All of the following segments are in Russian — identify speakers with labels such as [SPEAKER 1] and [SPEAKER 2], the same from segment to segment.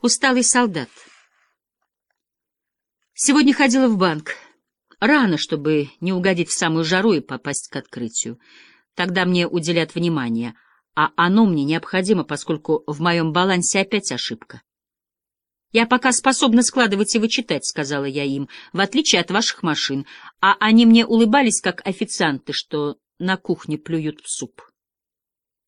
[SPEAKER 1] Усталый солдат. Сегодня ходила в банк. Рано, чтобы не угодить в самую жару и попасть к открытию. Тогда мне уделят внимание, а оно мне необходимо, поскольку в моем балансе опять ошибка. «Я пока способна складывать и вычитать», — сказала я им, — «в отличие от ваших машин». А они мне улыбались, как официанты, что на кухне плюют в суп.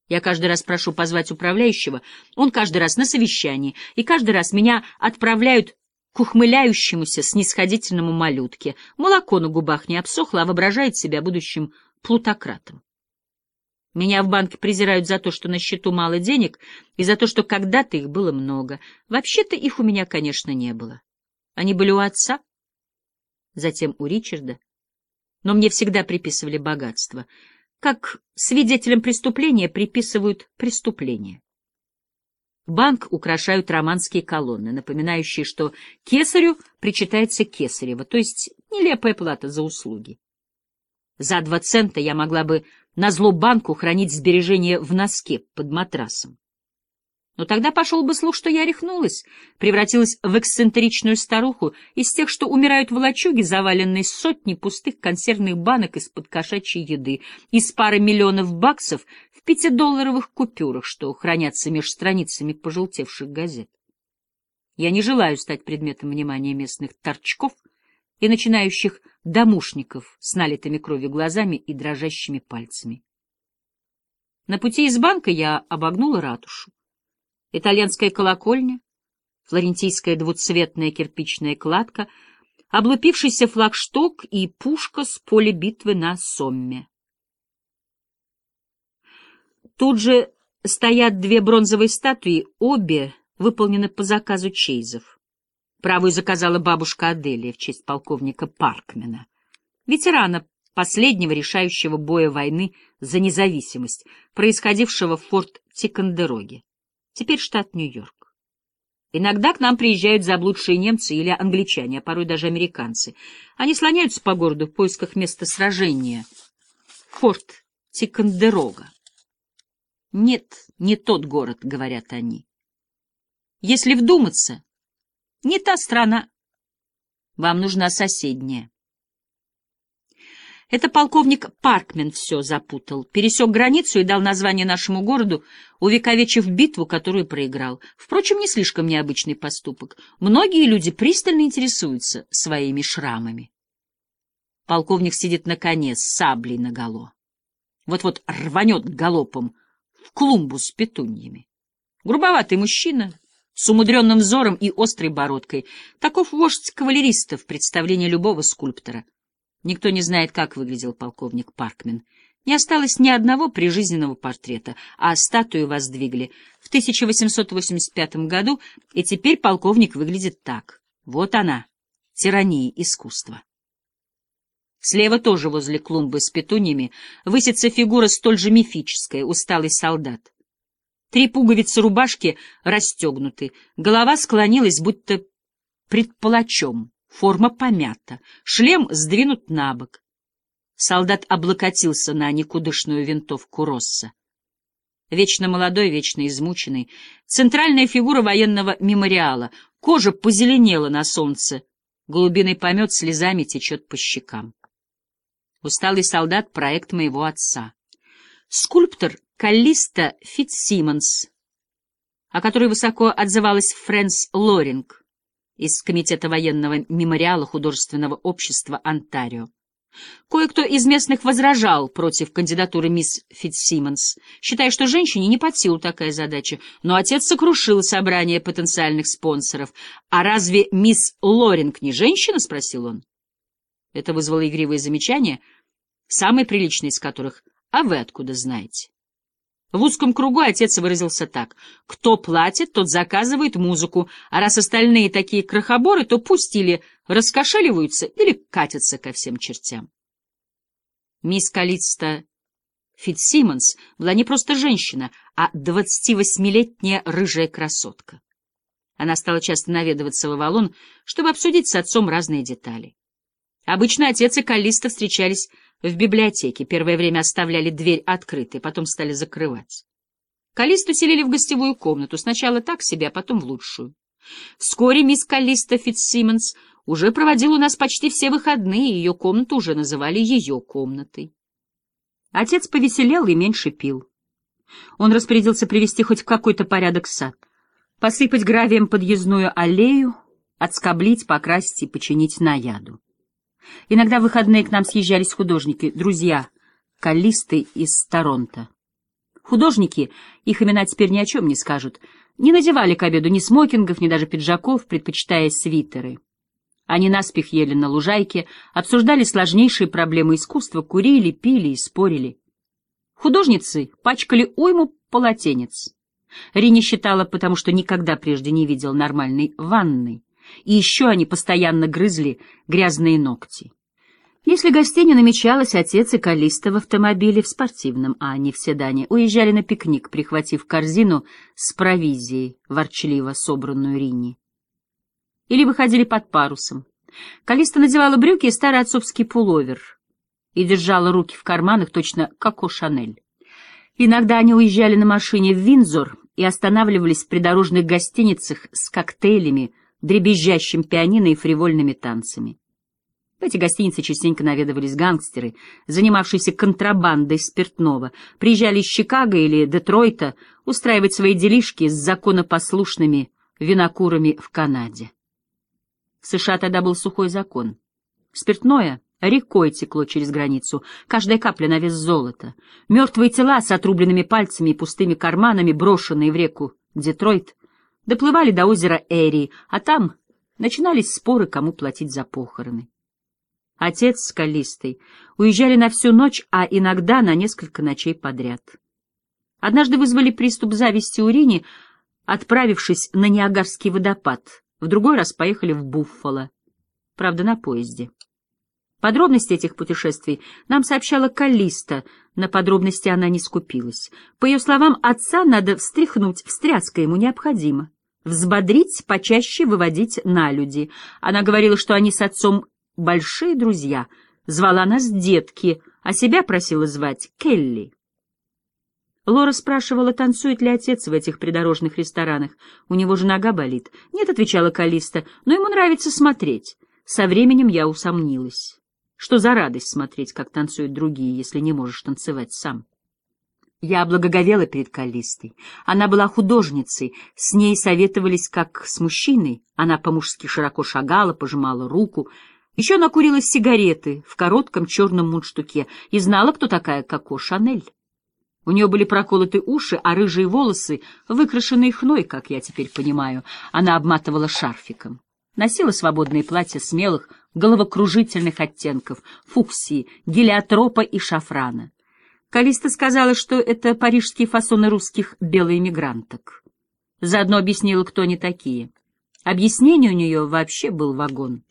[SPEAKER 1] Я каждый раз прошу позвать управляющего, он каждый раз на совещании, и каждый раз меня отправляют к ухмыляющемуся снисходительному малютке. Молоко на губах не обсохло, а воображает себя будущим плутократом. Меня в банке презирают за то, что на счету мало денег, и за то, что когда-то их было много. Вообще-то их у меня, конечно, не было. Они были у отца, затем у Ричарда. Но мне всегда приписывали богатство, как свидетелям преступления приписывают преступление. Банк украшают романские колонны, напоминающие, что кесарю причитается кесарево, то есть нелепая плата за услуги. За два цента я могла бы на зло банку хранить сбережения в носке под матрасом. Но тогда пошел бы слух, что я рехнулась, превратилась в эксцентричную старуху из тех, что умирают в лачуге, заваленной сотней пустых консервных банок из-под кошачьей еды, из пары миллионов баксов в пятидолларовых купюрах, что хранятся меж страницами пожелтевших газет. Я не желаю стать предметом внимания местных торчков и начинающих домушников с налитыми кровью глазами и дрожащими пальцами. На пути из банка я обогнула ратушу итальянская колокольня, флорентийская двуцветная кирпичная кладка, облупившийся флагшток и пушка с поля битвы на Сомме. Тут же стоят две бронзовые статуи, обе выполнены по заказу Чейзов. Правую заказала бабушка Аделия в честь полковника Паркмена, ветерана последнего решающего боя войны за независимость, происходившего в форт Тикандероге теперь штат Нью-Йорк. Иногда к нам приезжают заблудшие немцы или англичане, а порой даже американцы. Они слоняются по городу в поисках места сражения. Форт Тикандерога. Нет, не тот город, говорят они. Если вдуматься, не та страна. Вам нужна соседняя. Это полковник Паркмен все запутал, пересек границу и дал название нашему городу, увековечив битву, которую проиграл. Впрочем, не слишком необычный поступок. Многие люди пристально интересуются своими шрамами. Полковник сидит на коне с саблей наголо. Вот-вот рванет галопом в клумбу с петуньями. Грубоватый мужчина, с умудренным взором и острой бородкой. Таков вождь кавалеристов, представление любого скульптора — Никто не знает, как выглядел полковник Паркмен. Не осталось ни одного прижизненного портрета, а статую воздвигли в 1885 году, и теперь полковник выглядит так. Вот она, тирания искусства. Слева тоже возле клумбы с петуньями высится фигура столь же мифическая, усталый солдат. Три пуговицы рубашки расстегнуты, голова склонилась, будто пред палачом. Форма помята, шлем сдвинут на бок. Солдат облокотился на никудышную винтовку Росса. Вечно молодой, вечно измученный, центральная фигура военного мемориала, кожа позеленела на солнце, голубиный помет слезами течет по щекам. Усталый солдат — проект моего отца. Скульптор Каллиста Фитцсимонс, о которой высоко отзывалась Фрэнс Лоринг из Комитета военного мемориала художественного общества Онтарио. Кое-кто из местных возражал против кандидатуры мисс Фитцсимонс, считая, что женщине не под силу такая задача, но отец сокрушил собрание потенциальных спонсоров. «А разве мисс Лоринг не женщина?» — спросил он. Это вызвало игривые замечания, самые приличные из которых «А вы откуда знаете?» В узком кругу отец выразился так. Кто платит, тот заказывает музыку, а раз остальные такие крохоборы, то пусть или раскошеливаются, или катятся ко всем чертям. Мисс Калиста Фитсимонс была не просто женщина, а двадцативосьмилетняя рыжая красотка. Она стала часто наведываться в Авалон, чтобы обсудить с отцом разные детали. Обычно отец и Калиста встречались в библиотеке. Первое время оставляли дверь открытой, потом стали закрывать. Калисту селили в гостевую комнату, сначала так себе, а потом в лучшую. Вскоре мисс Каллиста Фитцсимонс уже проводила у нас почти все выходные, ее комнату уже называли ее комнатой. Отец повеселел и меньше пил. Он распорядился привести хоть в какой-то порядок сад, посыпать гравием подъездную аллею, отскоблить, покрасить и починить наяду. Иногда в выходные к нам съезжались художники, друзья, каллисты из Торонто. Художники, их имена теперь ни о чем не скажут, не надевали к обеду ни смокингов, ни даже пиджаков, предпочитая свитеры. Они наспех ели на лужайке, обсуждали сложнейшие проблемы искусства, курили, пили и спорили. Художницы пачкали уйму полотенец. Рини считала, потому что никогда прежде не видел нормальной ванны. И еще они постоянно грызли грязные ногти. Если гостиня намечалась, отец и Калиста в автомобиле в спортивном, а не в седане, уезжали на пикник, прихватив корзину с провизией, ворчливо собранную Ринни. Или выходили под парусом. Калиста надевала брюки и старый отцовский пуловер и держала руки в карманах, точно Коко Шанель. Иногда они уезжали на машине в Винзор и останавливались в придорожных гостиницах с коктейлями, дребезжащим пианино и фривольными танцами. В эти гостиницы частенько наведывались гангстеры, занимавшиеся контрабандой спиртного, приезжали из Чикаго или Детройта устраивать свои делишки с законопослушными винокурами в Канаде. В США тогда был сухой закон. Спиртное рекой текло через границу, каждая капля на вес золота. Мертвые тела с отрубленными пальцами и пустыми карманами, брошенные в реку Детройт, доплывали до озера Эри, а там начинались споры, кому платить за похороны. Отец с Калистой уезжали на всю ночь, а иногда на несколько ночей подряд. Однажды вызвали приступ зависти у Рини, отправившись на Ниагарский водопад. В другой раз поехали в Буффало. Правда, на поезде. Подробности этих путешествий нам сообщала Калиста, на подробности она не скупилась. По ее словам, отца надо встряхнуть, встряска ему необходимо. Взбодрить, почаще выводить на люди. Она говорила, что они с отцом большие друзья. Звала нас детки, а себя просила звать Келли. Лора спрашивала, танцует ли отец в этих придорожных ресторанах. У него же нога болит. Нет, отвечала Калиста, но ему нравится смотреть. Со временем я усомнилась. Что за радость смотреть, как танцуют другие, если не можешь танцевать сам? Я благоговела перед Калистой. Она была художницей, с ней советовались как с мужчиной. Она по-мужски широко шагала, пожимала руку — еще она курила сигареты в коротком черном мундштуке и знала, кто такая Коко Шанель. У нее были проколоты уши, а рыжие волосы, выкрашенные хной, как я теперь понимаю, она обматывала шарфиком. Носила свободные платья смелых, головокружительных оттенков, фуксии, гелиотропа и шафрана. Калиста сказала, что это парижские фасоны русских белоэмигранток. Заодно объяснила, кто они такие. Объяснение у нее вообще был вагон.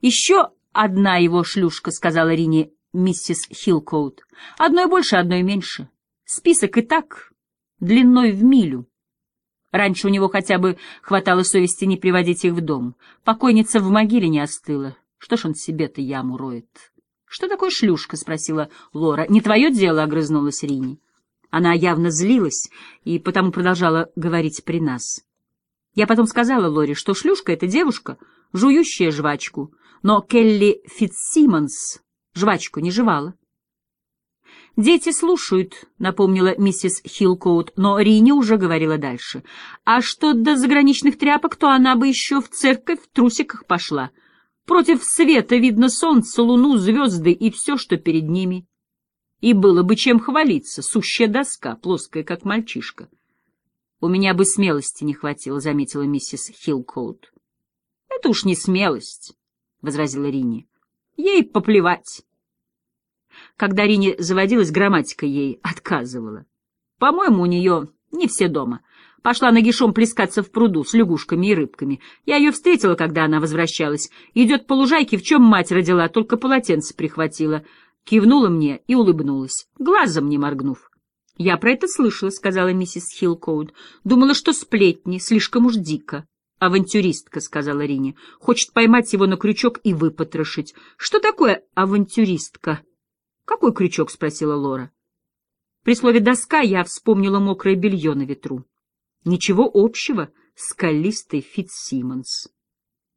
[SPEAKER 1] «Еще одна его шлюшка», — сказала Рине миссис Хилкоут. «Одной больше, одной меньше. Список и так длиной в милю. Раньше у него хотя бы хватало совести не приводить их в дом. Покойница в могиле не остыла. Что ж он себе-то яму роет?» «Что такое шлюшка?» — спросила Лора. «Не твое дело», — огрызнулась Рини. Она явно злилась и потому продолжала говорить при нас. Я потом сказала Лоре, что шлюшка — это девушка, жующая жвачку, но Келли Фитцсимонс жвачку не жевала. «Дети слушают», — напомнила миссис Хилкоут, но Рини уже говорила дальше. «А что до заграничных тряпок, то она бы еще в церковь в трусиках пошла. Против света видно солнце, луну, звезды и все, что перед ними. И было бы чем хвалиться, сущая доска, плоская, как мальчишка». «У меня бы смелости не хватило», — заметила миссис Хилкоут. Это уж не смелость, — возразила Рини. Ей поплевать. Когда Рини заводилась, грамматика ей отказывала. По-моему, у нее не все дома. Пошла нагишом плескаться в пруду с лягушками и рыбками. Я ее встретила, когда она возвращалась. Идет по лужайке, в чем мать родила, только полотенце прихватила. Кивнула мне и улыбнулась, глазом не моргнув. — Я про это слышала, — сказала миссис Хилкоуд. — Думала, что сплетни, слишком уж дико. «Авантюристка», — сказала Рине. «Хочет поймать его на крючок и выпотрошить. Что такое авантюристка?» «Какой крючок?» — спросила Лора. При слове «доска» я вспомнила мокрое белье на ветру. «Ничего общего скалистый Фитсимонс.